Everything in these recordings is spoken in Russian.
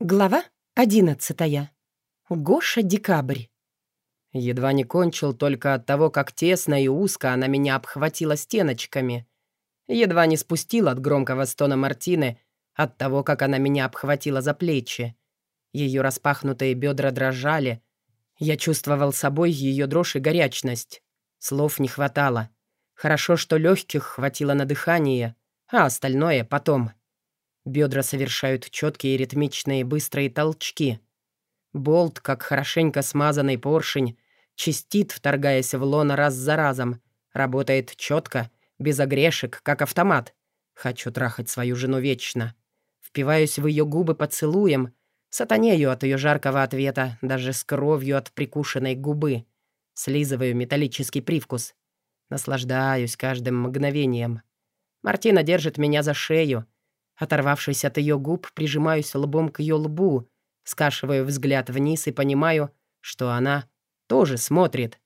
Глава одиннадцатая. Гоша Декабрь. Едва не кончил только от того, как тесно и узко она меня обхватила стеночками. Едва не спустил от громкого стона Мартины от того, как она меня обхватила за плечи. Ее распахнутые бедра дрожали. Я чувствовал собой ее дрожь и горячность. Слов не хватало. Хорошо, что легких хватило на дыхание, а остальное потом — Бедра совершают четкие ритмичные быстрые толчки. Болт, как хорошенько смазанный поршень, чистит, вторгаясь в лоно раз за разом. Работает четко, без огрешек, как автомат. Хочу трахать свою жену вечно. Впиваюсь в ее губы поцелуем, сатанею от ее жаркого ответа, даже с кровью от прикушенной губы. Слизываю металлический привкус. Наслаждаюсь каждым мгновением. Мартина держит меня за шею, Оторвавшись от ее губ, прижимаюсь лбом к ее лбу, скашиваю взгляд вниз и понимаю, что она тоже смотрит.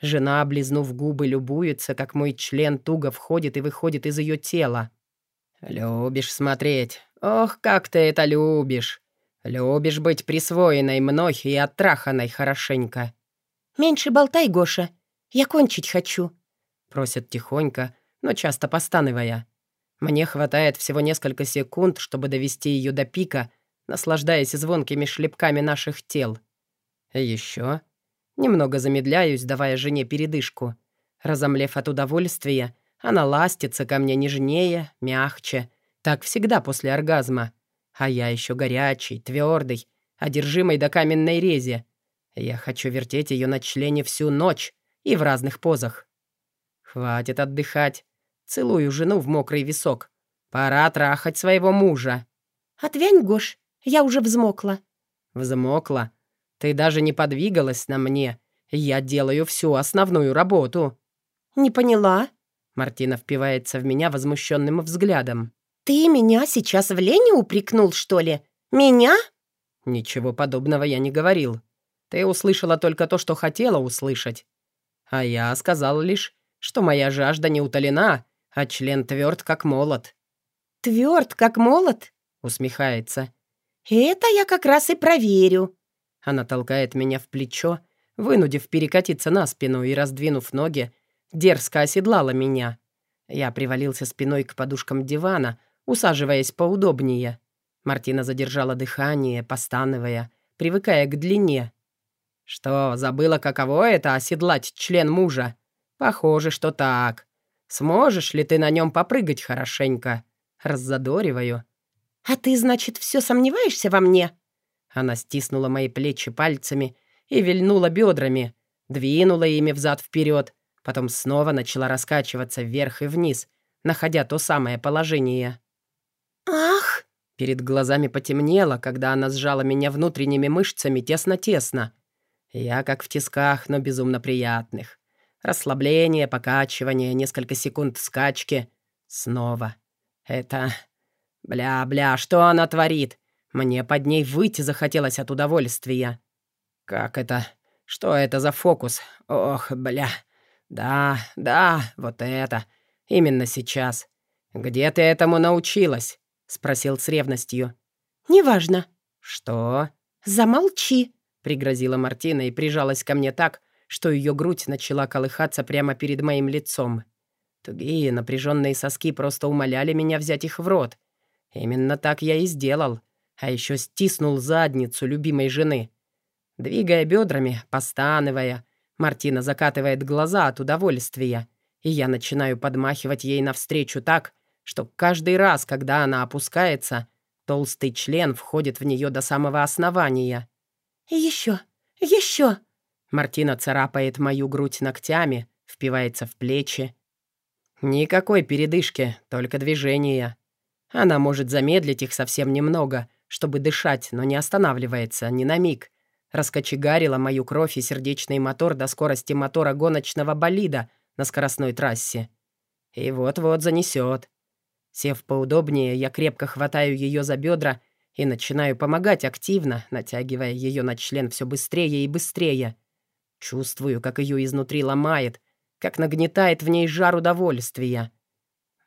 Жена, облизнув губы, любуется, как мой член туго входит и выходит из ее тела. «Любишь смотреть? Ох, как ты это любишь! Любишь быть присвоенной мной и оттраханной хорошенько!» «Меньше болтай, Гоша, я кончить хочу», — просит тихонько, но часто постанывая. Мне хватает всего несколько секунд, чтобы довести ее до пика, наслаждаясь звонкими шлепками наших тел. Еще. Немного замедляюсь, давая жене передышку. Разомлев от удовольствия, она ластится ко мне нежнее, мягче. Так всегда после оргазма. А я еще горячий, твердый, одержимый до каменной рези. Я хочу вертеть ее на члене всю ночь и в разных позах. Хватит отдыхать. Целую жену в мокрый висок. Пора трахать своего мужа. «Отвянь, Гош, я уже взмокла». «Взмокла? Ты даже не подвигалась на мне. Я делаю всю основную работу». «Не поняла?» Мартина впивается в меня возмущенным взглядом. «Ты меня сейчас в лени упрекнул, что ли? Меня?» «Ничего подобного я не говорил. Ты услышала только то, что хотела услышать. А я сказал лишь, что моя жажда не утолена, а член тверд, как молот». «Тверд, как молот?» — усмехается. «Это я как раз и проверю». Она толкает меня в плечо, вынудив перекатиться на спину и, раздвинув ноги, дерзко оседлала меня. Я привалился спиной к подушкам дивана, усаживаясь поудобнее. Мартина задержала дыхание, постановая, привыкая к длине. «Что, забыла, каково это — оседлать член мужа? Похоже, что так. Сможешь ли ты на нем попрыгать хорошенько?» Раззадориваю. «А ты, значит, все сомневаешься во мне?» Она стиснула мои плечи пальцами и вильнула бедрами, двинула ими взад-вперед, потом снова начала раскачиваться вверх и вниз, находя то самое положение. «Ах!» Перед глазами потемнело, когда она сжала меня внутренними мышцами тесно-тесно. Я как в тисках, но безумно приятных. Расслабление, покачивание, несколько секунд скачки. Снова. Это... Бля-бля, что она творит? Мне под ней выйти захотелось от удовольствия. Как это? Что это за фокус? Ох, бля. Да, да, вот это. Именно сейчас. Где ты этому научилась? Спросил с ревностью. Неважно. Что? Замолчи, пригрозила Мартина и прижалась ко мне так, что ее грудь начала колыхаться прямо перед моим лицом. Тугие напряженные соски просто умоляли меня взять их в рот. Именно так я и сделал, а еще стиснул задницу любимой жены. Двигая бедрами, постанывая, Мартина закатывает глаза от удовольствия, и я начинаю подмахивать ей навстречу так, что каждый раз, когда она опускается, толстый член входит в нее до самого основания. «Еще! Еще!» Мартина царапает мою грудь ногтями, впивается в плечи. Никакой передышки, только движения. Она может замедлить их совсем немного, чтобы дышать, но не останавливается ни на миг. Раскочегарила мою кровь и сердечный мотор до скорости мотора гоночного болида на скоростной трассе. И вот-вот занесет. Сев поудобнее, я крепко хватаю ее за бедра и начинаю помогать активно, натягивая ее на член все быстрее и быстрее. Чувствую, как ее изнутри ломает, как нагнетает в ней жар удовольствия.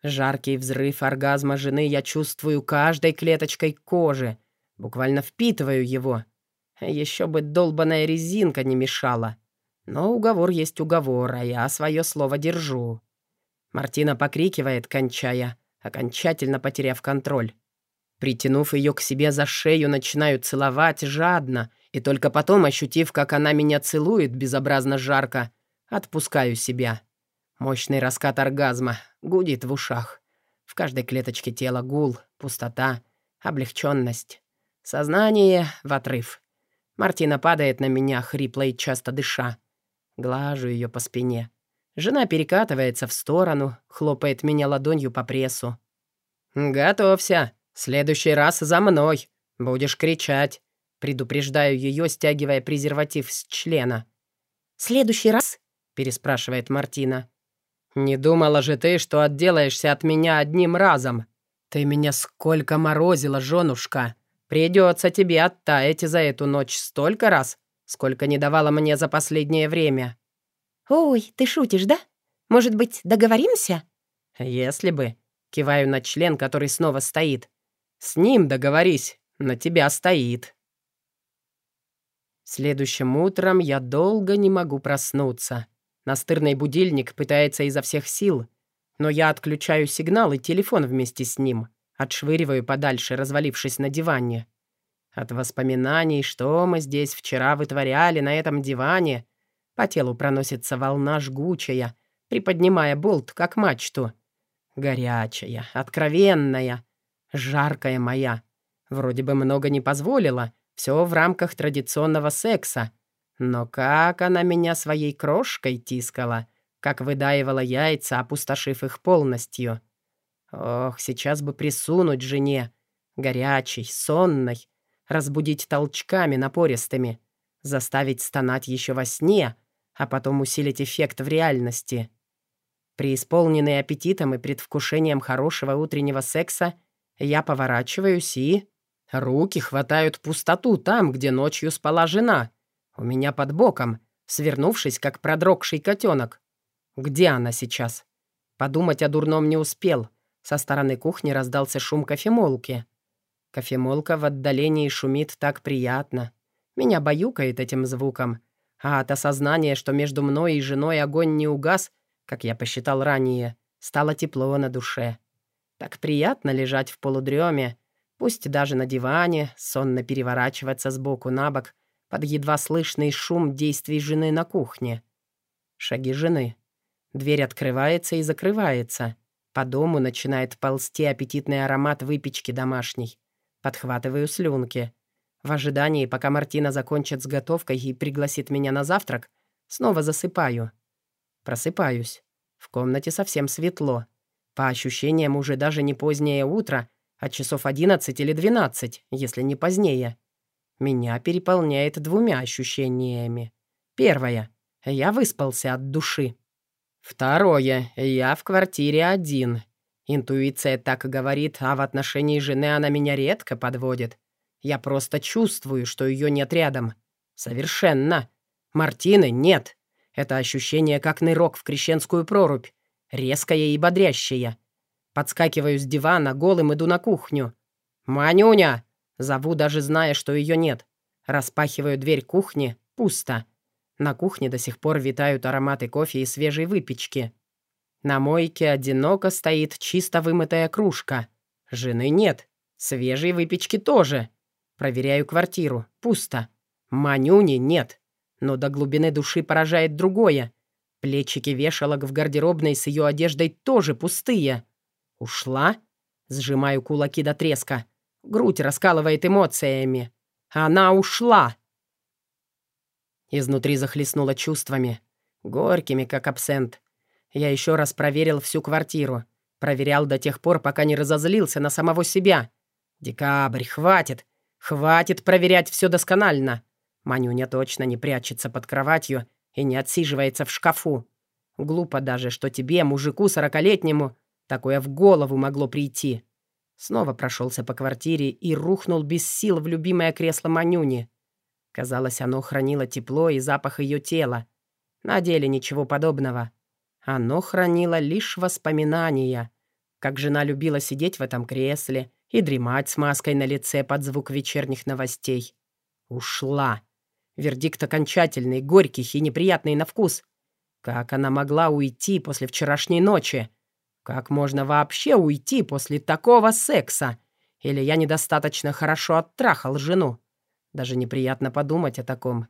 Жаркий взрыв оргазма жены я чувствую каждой клеточкой кожи, Буквально впитываю его. Еще бы долбаная резинка не мешала. Но уговор есть уговор, а я свое слово держу. Мартина покрикивает, кончая, окончательно потеряв контроль. Притянув ее к себе за шею, начинаю целовать жадно, и только потом, ощутив, как она меня целует безобразно жарко, отпускаю себя. Мощный раскат оргазма гудит в ушах. В каждой клеточке тела гул, пустота, облегченность. Сознание в отрыв. Мартина падает на меня, хрипло и часто дыша. Глажу ее по спине. Жена перекатывается в сторону, хлопает меня ладонью по прессу. «Готовься!» следующий раз за мной. Будешь кричать». Предупреждаю ее, стягивая презерватив с члена. «Следующий раз?» — переспрашивает Мартина. «Не думала же ты, что отделаешься от меня одним разом? Ты меня сколько морозила, женушка. Придется тебе оттаять за эту ночь столько раз, сколько не давала мне за последнее время». «Ой, ты шутишь, да? Может быть, договоримся?» «Если бы». Киваю на член, который снова стоит. «С ним договорись, на тебя стоит». Следующим утром я долго не могу проснуться. Настырный будильник пытается изо всех сил, но я отключаю сигнал и телефон вместе с ним, отшвыриваю подальше, развалившись на диване. От воспоминаний, что мы здесь вчера вытворяли на этом диване, по телу проносится волна жгучая, приподнимая болт, как мачту. Горячая, откровенная, жаркая моя. Вроде бы много не позволила, все в рамках традиционного секса. Но как она меня своей крошкой тискала, как выдаивала яйца, опустошив их полностью. Ох, сейчас бы присунуть жене, горячей, сонной, разбудить толчками напористыми, заставить стонать еще во сне, а потом усилить эффект в реальности. Преисполненный аппетитом и предвкушением хорошего утреннего секса, я поворачиваюсь и... Руки хватают пустоту там, где ночью спала жена. У меня под боком, свернувшись, как продрогший котенок. Где она сейчас? Подумать о дурном не успел. Со стороны кухни раздался шум кофемолки. Кофемолка в отдалении шумит так приятно. Меня баюкает этим звуком. А от осознания, что между мной и женой огонь не угас, как я посчитал ранее, стало тепло на душе. Так приятно лежать в полудреме, пусть даже на диване, сонно переворачиваться с боку на бок под едва слышный шум действий жены на кухне. Шаги жены. Дверь открывается и закрывается. По дому начинает ползти аппетитный аромат выпечки домашней. Подхватываю слюнки. В ожидании, пока Мартина закончит с готовкой и пригласит меня на завтрак, снова засыпаю. Просыпаюсь. В комнате совсем светло. По ощущениям, уже даже не позднее утро, а часов 11 или 12, если не позднее. Меня переполняет двумя ощущениями. Первое. Я выспался от души. Второе. Я в квартире один. Интуиция так говорит, а в отношении жены она меня редко подводит. Я просто чувствую, что ее нет рядом. Совершенно. Мартины нет. Это ощущение как нырок в крещенскую прорубь резкая и бодрящая. Подскакиваю с дивана, голым иду на кухню. «Манюня!» Зову, даже зная, что ее нет. Распахиваю дверь кухни. Пусто. На кухне до сих пор витают ароматы кофе и свежей выпечки. На мойке одиноко стоит чисто вымытая кружка. Жены нет. Свежей выпечки тоже. Проверяю квартиру. Пусто. Манюни нет. Но до глубины души поражает другое. Плечики вешалок в гардеробной с ее одеждой тоже пустые. Ушла? Сжимаю кулаки до треска. Грудь раскалывает эмоциями. Она ушла. Изнутри захлестнула чувствами. Горькими, как абсент. Я еще раз проверил всю квартиру. Проверял до тех пор, пока не разозлился на самого себя. Декабрь, хватит. Хватит проверять все досконально. Манюня точно не прячется под кроватью и не отсиживается в шкафу. Глупо даже, что тебе, мужику сорокалетнему, такое в голову могло прийти. Снова прошелся по квартире и рухнул без сил в любимое кресло Манюни. Казалось, оно хранило тепло и запах ее тела. На деле ничего подобного. Оно хранило лишь воспоминания, как жена любила сидеть в этом кресле и дремать с маской на лице под звук вечерних новостей. Ушла. Вердикт окончательный, горький и неприятный на вкус. Как она могла уйти после вчерашней ночи? Как можно вообще уйти после такого секса? Или я недостаточно хорошо оттрахал жену? Даже неприятно подумать о таком.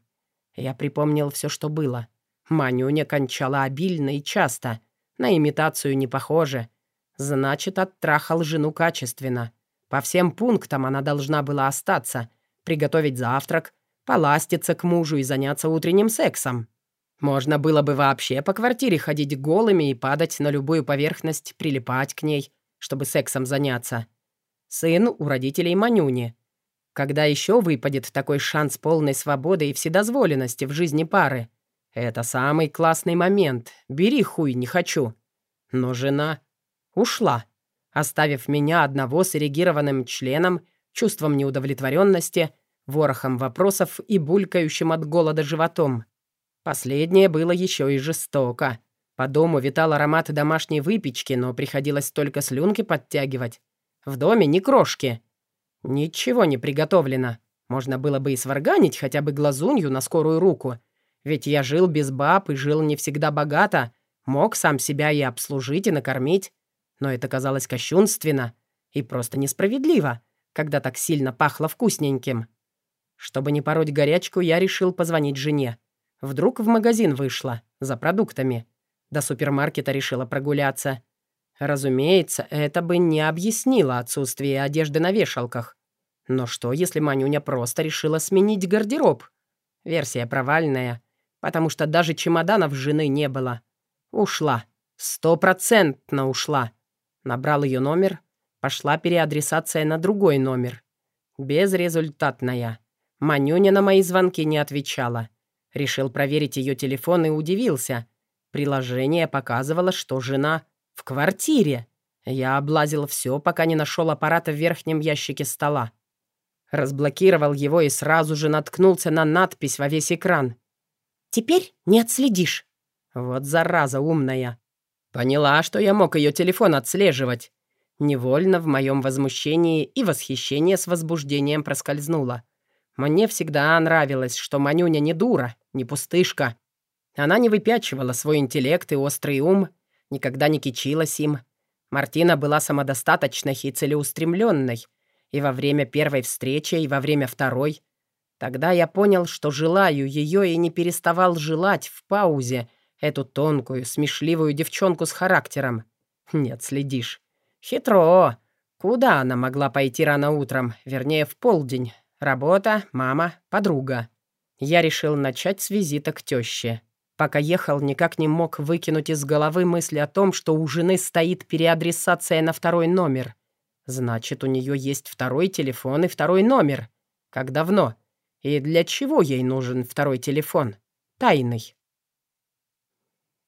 Я припомнил все, что было. Манюня кончала обильно и часто. На имитацию не похоже. Значит, оттрахал жену качественно. По всем пунктам она должна была остаться, приготовить завтрак, поластиться к мужу и заняться утренним сексом. Можно было бы вообще по квартире ходить голыми и падать на любую поверхность, прилипать к ней, чтобы сексом заняться. Сын у родителей Манюни. Когда еще выпадет такой шанс полной свободы и вседозволенности в жизни пары? Это самый классный момент. Бери хуй, не хочу. Но жена ушла, оставив меня одного с эрегированным членом, чувством неудовлетворенности, ворохом вопросов и булькающим от голода животом. Последнее было еще и жестоко. По дому витал аромат домашней выпечки, но приходилось только слюнки подтягивать. В доме ни крошки. Ничего не приготовлено. Можно было бы и сварганить хотя бы глазунью на скорую руку. Ведь я жил без баб и жил не всегда богато, мог сам себя и обслужить, и накормить. Но это казалось кощунственно и просто несправедливо, когда так сильно пахло вкусненьким. Чтобы не пороть горячку, я решил позвонить жене. Вдруг в магазин вышла, за продуктами. До супермаркета решила прогуляться. Разумеется, это бы не объяснило отсутствие одежды на вешалках. Но что, если Манюня просто решила сменить гардероб? Версия провальная, потому что даже чемоданов жены не было. Ушла. Стопроцентно ушла. Набрал ее номер, пошла переадресация на другой номер. Безрезультатная. Манюня на мои звонки не отвечала. Решил проверить ее телефон и удивился. Приложение показывало, что жена в квартире. Я облазил все, пока не нашел аппарата в верхнем ящике стола. Разблокировал его и сразу же наткнулся на надпись во весь экран. «Теперь не отследишь». Вот зараза умная. Поняла, что я мог ее телефон отслеживать. Невольно в моем возмущении и восхищение с возбуждением проскользнуло. Мне всегда нравилось, что Манюня не дура, не пустышка. Она не выпячивала свой интеллект и острый ум, никогда не кичилась им. Мартина была самодостаточной и целеустремленной, и во время первой встречи, и во время второй. Тогда я понял, что желаю ее и не переставал желать в паузе эту тонкую, смешливую девчонку с характером. Нет, следишь. Хитро. Куда она могла пойти рано утром, вернее, в полдень? Работа, мама, подруга. Я решил начать с визита к тёще. Пока ехал, никак не мог выкинуть из головы мысли о том, что у жены стоит переадресация на второй номер. Значит, у нее есть второй телефон и второй номер. Как давно? И для чего ей нужен второй телефон? Тайный.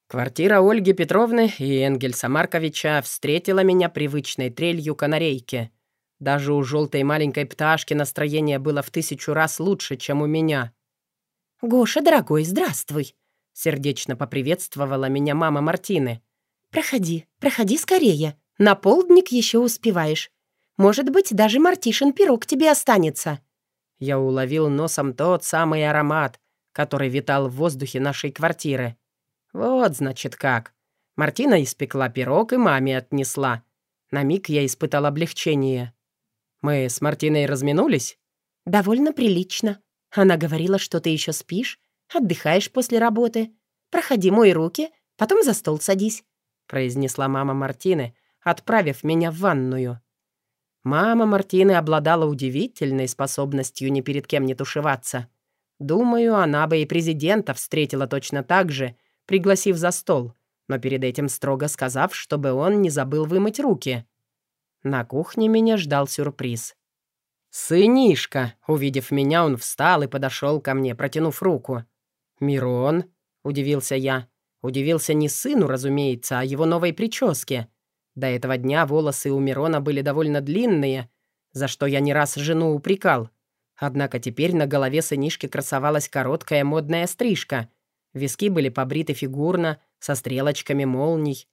Квартира Ольги Петровны и Энгельса Марковича встретила меня привычной трелью канарейки — даже у желтой маленькой пташки настроение было в тысячу раз лучше, чем у меня. «Гоша, дорогой, здравствуй!» Сердечно поприветствовала меня мама Мартины. «Проходи, проходи скорее. На полдник еще успеваешь. Может быть, даже Мартишин пирог тебе останется». Я уловил носом тот самый аромат, который витал в воздухе нашей квартиры. Вот, значит, как. Мартина испекла пирог и маме отнесла. На миг я испытал облегчение. Мы с Мартиной разминулись?» «Довольно прилично. Она говорила, что ты еще спишь, отдыхаешь после работы. Проходи, мой руки, потом за стол садись», произнесла мама Мартины, отправив меня в ванную. Мама Мартины обладала удивительной способностью ни перед кем не тушеваться. Думаю, она бы и президента встретила точно так же, пригласив за стол, но перед этим строго сказав, чтобы он не забыл вымыть руки. На кухне меня ждал сюрприз. «Сынишка!» Увидев меня, он встал и подошел ко мне, протянув руку. «Мирон?» — удивился я. Удивился не сыну, разумеется, а его новой прическе. До этого дня волосы у Мирона были довольно длинные, за что я не раз жену упрекал. Однако теперь на голове сынишки красовалась короткая модная стрижка. Виски были побриты фигурно, со стрелочками молний.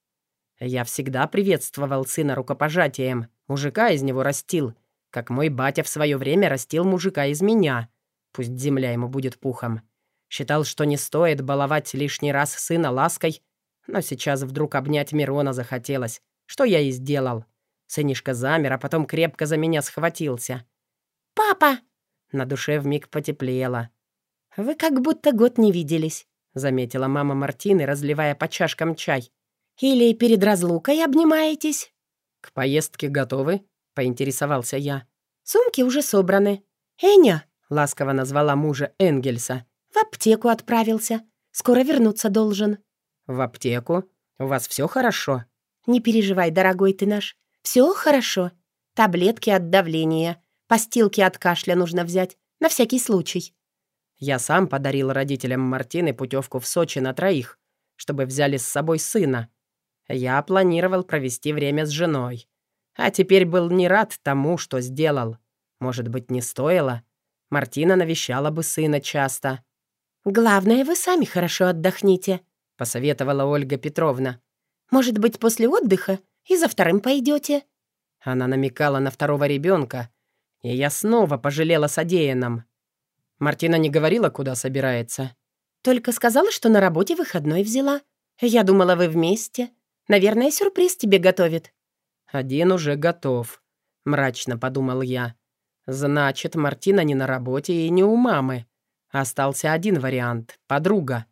Я всегда приветствовал сына рукопожатием, Мужика из него растил, как мой батя в свое время растил мужика из меня. Пусть земля ему будет пухом. Считал, что не стоит баловать лишний раз сына лаской, но сейчас вдруг обнять Мирона захотелось, что я и сделал. Сынишка замер, а потом крепко за меня схватился. «Папа!» На душе вмиг потеплело. «Вы как будто год не виделись», — заметила мама Мартины, разливая по чашкам чай. «Или перед разлукой обнимаетесь?» «К поездке готовы?» — поинтересовался я. «Сумки уже собраны. Эня!» — ласково назвала мужа Энгельса. «В аптеку отправился. Скоро вернуться должен». «В аптеку? У вас все хорошо?» «Не переживай, дорогой ты наш. Все хорошо. Таблетки от давления, постилки от кашля нужно взять. На всякий случай». Я сам подарил родителям Мартины путевку в Сочи на троих, чтобы взяли с собой сына. Я планировал провести время с женой. А теперь был не рад тому, что сделал. Может быть, не стоило? Мартина навещала бы сына часто. «Главное, вы сами хорошо отдохните», — посоветовала Ольга Петровна. «Может быть, после отдыха и за вторым пойдете?» Она намекала на второго ребенка, и я снова пожалела содеянном. Мартина не говорила, куда собирается. «Только сказала, что на работе выходной взяла. Я думала, вы вместе. Наверное, сюрприз тебе готовит». «Один уже готов», — мрачно подумал я. «Значит, Мартина не на работе и не у мамы. Остался один вариант — подруга.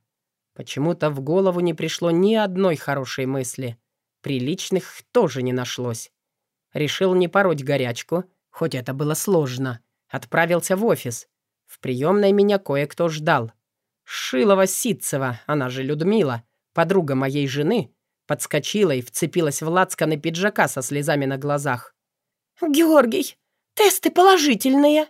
Почему-то в голову не пришло ни одной хорошей мысли. Приличных тоже не нашлось. Решил не пороть горячку, хоть это было сложно. Отправился в офис. В приемной меня кое-кто ждал. Шилова-Ситцева, она же Людмила, подруга моей жены, подскочила и вцепилась в лацканы пиджака со слезами на глазах. «Георгий, тесты положительные!»